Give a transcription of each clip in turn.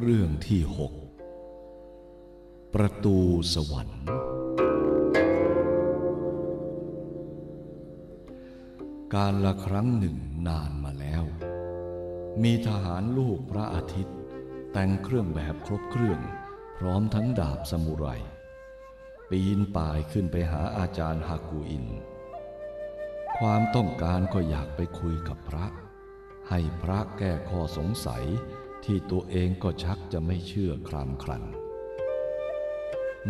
เรื่องที่หกประตูสวรรค์ การละครั้งหนึ่งนานมาแล้ว มีทหารลูกพระอาทิตย์ แต่งเครื่องแบบครบเครื่อง พร้อมทั้งดาบสมุไรปีนป่ายขึ้นไปหาอาจารย์ฮากูอิน ความต้องการก็อยากไปคุยกับพระ ให้พระแก้ข้อสงสัย ที่ตัวเองก็ชักจะไม่เชื่อครามครัน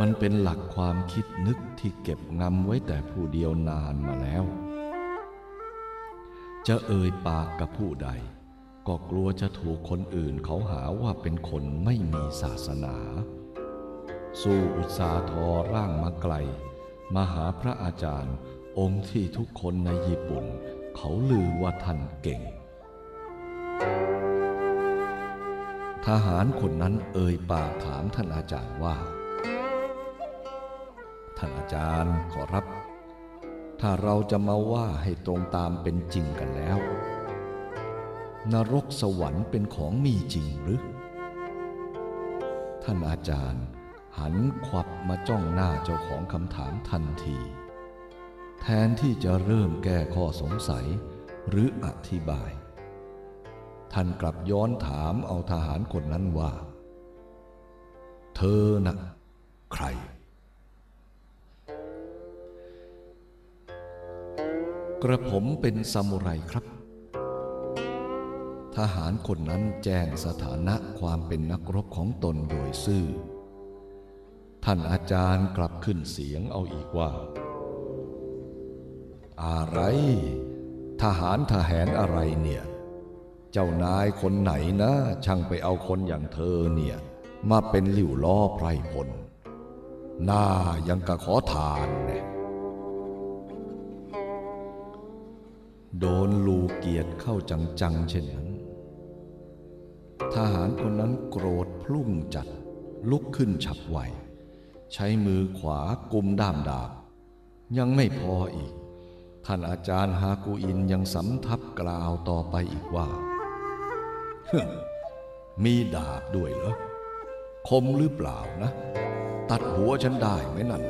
มันเป็นหลักความคิดนึกที่เก็บงำไว้แต่ผู้เดียวนานมาแล้ว จะเอ่ยปากกับผู้ใด ก็กลัวจะถูกคนอื่นเขาหาว่าเป็นคนไม่มีศาสนา สู้อุตสาทอร่างมาไกล มาหาพระอาจารย์องค์ที่ทุกคนในญี่ปุ่น เขาลือว่าท่านเก่ง ทหารคนนั้นเอ่ยปากถามท่านอาจารย์ว่า ท่านอาจารย์ขอรับ ถ้าเราจะมาว่าให้ตรงตามเป็นจริงกันแล้ว นรกสวรรค์เป็นของมีจริงหรือ ท่านอาจารย์หันขวับมาจ้องหน้าเจ้าของคำถามทันที แทนที่จะเริ่มแก้ข้อสงสัยหรืออธิบาย ท่านกลับย้อนถามเอาทหารคนนั้นว่า เธอนะใคร กระผมเป็นซามูไรครับ ทหารคนนั้นแจ้งสถานะความเป็นนักรบของตนโดยซื่อ ท่านอาจารย์กลับขึ้นเสียงเอาอีกว่า อะไร ทหารทหารอะไรเนี่ย เจ้านายคนไหนนะ ช่างไปเอาคนอย่างเธอเนี่ย มาเป็นหลิวล้อไพรพลหน้ายังกะขอทานเนี่ยโดนลูเกียรติเข้าจังๆเช่นนั้น ทหารคนนั้นโกรธพลุ่งจัดลุกขึ้นฉับไวใช้มือขวากุมด้ามดาบ ยังไม่พออีก ท่านอาจารย์ฮากูอินยังสำทับกล่าวต่อไปอีกว่า มีดาบด้วยเหรอ คมหรือเปล่านะ ตัดหัวฉันได้ไหมนั่น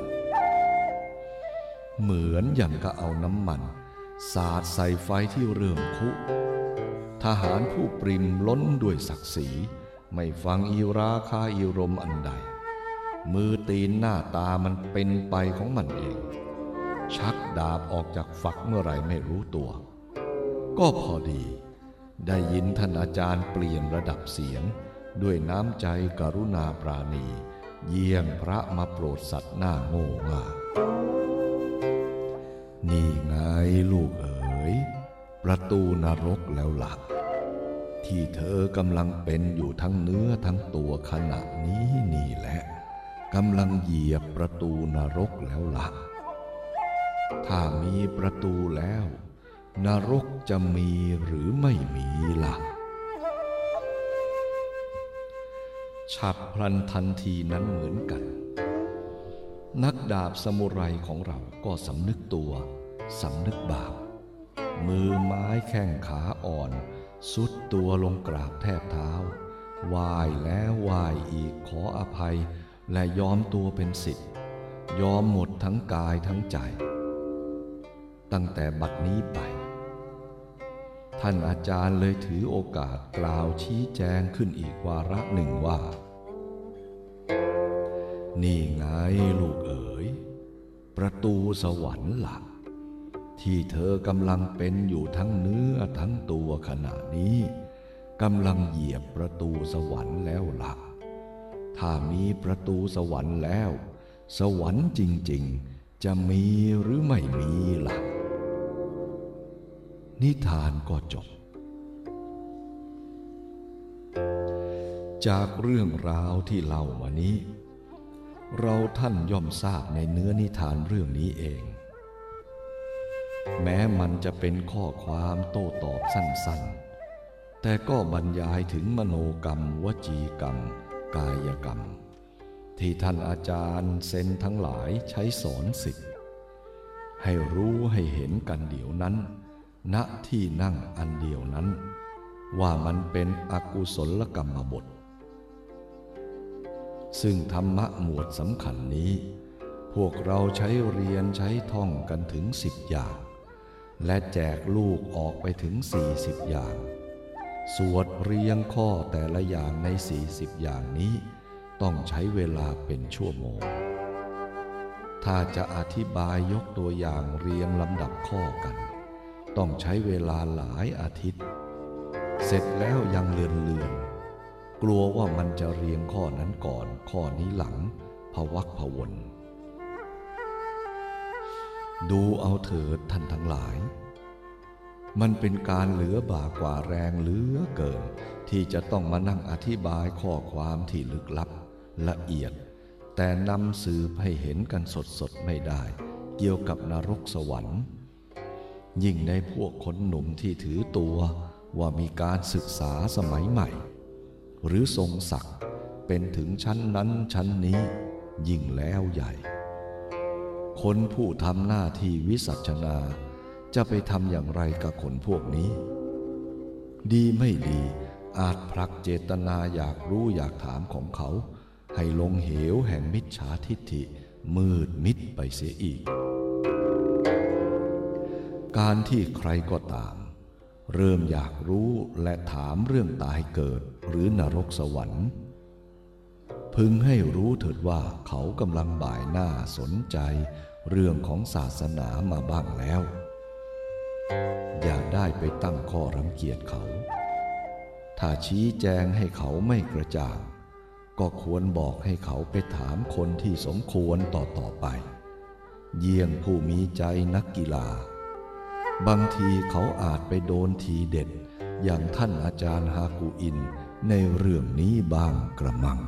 เหมือนอย่างกับเอาน้ำมัน สาดใส่ไฟที่เริ่มคุ ทหารผู้ปริมล้นด้วยศักดิ์ศรี ไม่ฟังอีราคาอีรมอันใด มือตีนหน้าตามันเป็นไปของมันเอง ชักดาบออกจากฝักเมื่อไรไม่รู้ตัว ก็พอดี ได้ยินท่านอาจารย์เปลี่ยนระดับเสียง ด้วยน้ำใจกรุณาปราณี เยี่ยงพระมาโปรดสัตว์หน้าโง่ว่านี่ไงลูกเอ๋ย ประตูนรกแล้วหละ่ะที่เธอกำลังเป็นอยู่ทั้งเนื้อทั้งตัวขณะนี้นี่แหละกำลังเหยียบประตูนรกแล้วละ่ะถ้ามีประตูแล้ว นรกจะมีหรือไม่มีละ่ะ ฉับพลันทันทีนั้นเหมือนกัน นักดาบสมุไรของเราก็สำนึกตัว สำนึกบาป มือไม้แข้งขาอ่อน สุดตัวลงกราบแทบเท้าไหวแล้วไหวอีกขออภัย และยอมตัวเป็นสิทธิ์ยอมหมดทั้งกายทั้งใจ ตั้งแต่บัดนี้ไป ท่านอาจารย์เลยถือโอกาสกล่าวชี้แจงขึ้นอีกวาระหนึ่งว่า นี่ไงลูกเอ๋ย ประตูสวรรค์หลัก ที่เธอกำลังเป็นอยู่ทั้งเนื้อทั้งตัวขณะนี้กำลังเหยียบประตูสวรรค์แล้วหลัก ถ้ามีประตูสวรรค์แล้ว สวรรค์จริงๆ จะมีหรือไม่มีล่ะ นิทานก็จบ จากเรื่องราวที่เล่ามานี้ เราท่านย่อมทราบในเนื้อนิทานเรื่องนี้เอง แม้มันจะเป็นข้อความโต้ตอบสั้นๆ แต่ก็บรรยายถึงมโนกรรม วจีกรรม กายกรรม ที่ท่านอาจารย์เซนทั้งหลายใช้สอนสิทธิ์ให้รู้ให้เห็นกันเดี๋ยวนั้น ณที่นั่งอันเดียวนั้น ว่ามันเป็นอกุศลกรรมบท ซึ่งธรรมะหมวดสำคัญนี้ พวกเราใช้เรียนใช้ท่องกันถึงสิบอย่าง และแจกลูกออกไปถึงสี่สิบอย่าง สวดเรียงข้อแต่ละอย่างในสี่สิบอย่างนี้ ต้องใช้เวลาเป็นชั่วโมง ถ้าจะอธิบายยกตัวอย่างเรียงลำดับข้อกัน ต้องใช้เวลาหลายอาทิตย์ เสร็จแล้วยังเลือนเลือนๆกลัวว่ามันจะเรียงข้อนั้นก่อนข้อนี้หลังพวักพวนดูเอาเถิดท่านทั้งหลาย มันเป็นการเหลือบากว่าแรงเหลือเกิน ที่จะต้องมานั่งอธิบายข้อความที่ลึกลับ ละเอียด แต่นำสืบให้เห็นกันสดๆไม่ได้ เกี่ยวกับนรกสวรรค์ ยิ่งในพวกคนหนุ่มที่ถือตัวว่ามีการศึกษาสมัยใหม่ หรือทรงศักดิ์เป็นถึงชั้นนั้นชั้นนี้ยิ่งแล้วใหญ่ คนผู้ทำหน้าที่วิสัชนาจะไปทำอย่างไรกับคนพวกนี้ ดีไม่ดีอาจผลักเจตนาอยากรู้อยากถามของเขา ให้ลงเหวแห่งมิจฉาทิฏฐิมืดมิดไปเสียอีก การที่ใครก็ตาม เริ่มอยากรู้และถามเรื่องตายเกิดหรือนรกสวรรค์ พึงให้รู้เถิดว่าเขากำลังบ่ายหน้าสนใจเรื่องของศาสนามาบ้างแล้ว อย่าได้ไปตั้งข้อรังเกียจเขา ถ้าชี้แจงให้เขาไม่กระจ่าง ก็ควรบอกให้เขาไปถามคนที่สมควรต่อต่อไป เยี่ยงผู้มีใจนักกีฬา บางทีเขาอาจไปโดนทีเด็ด อย่างท่านอาจารย์ฮากูอินในเรื่องนี้บ้างกระมัง